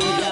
hallelujah.